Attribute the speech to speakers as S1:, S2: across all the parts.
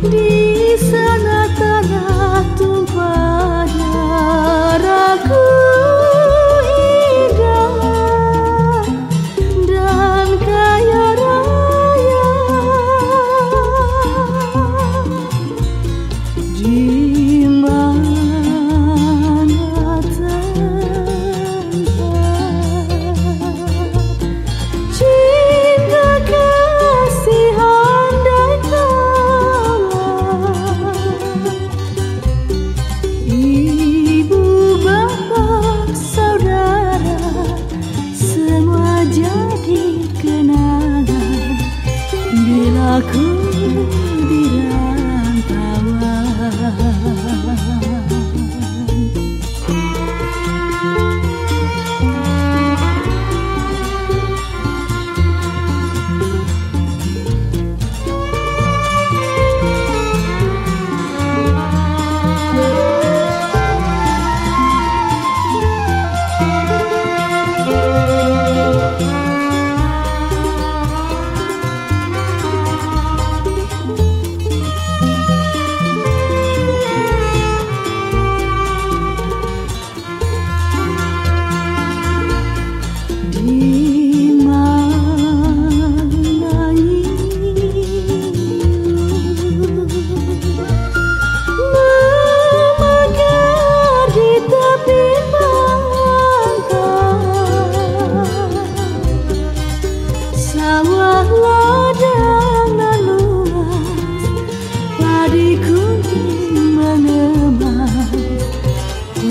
S1: di sana tanah tumpah darahku.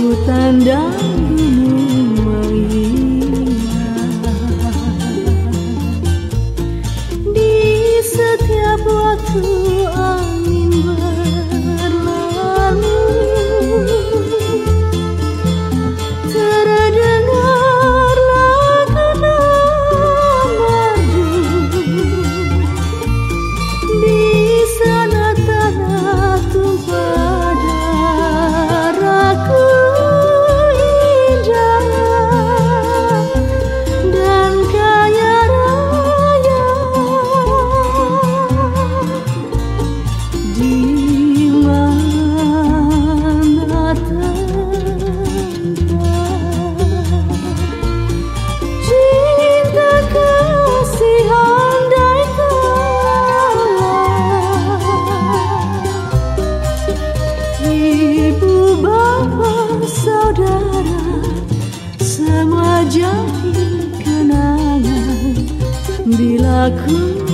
S1: ku tandang 里拉克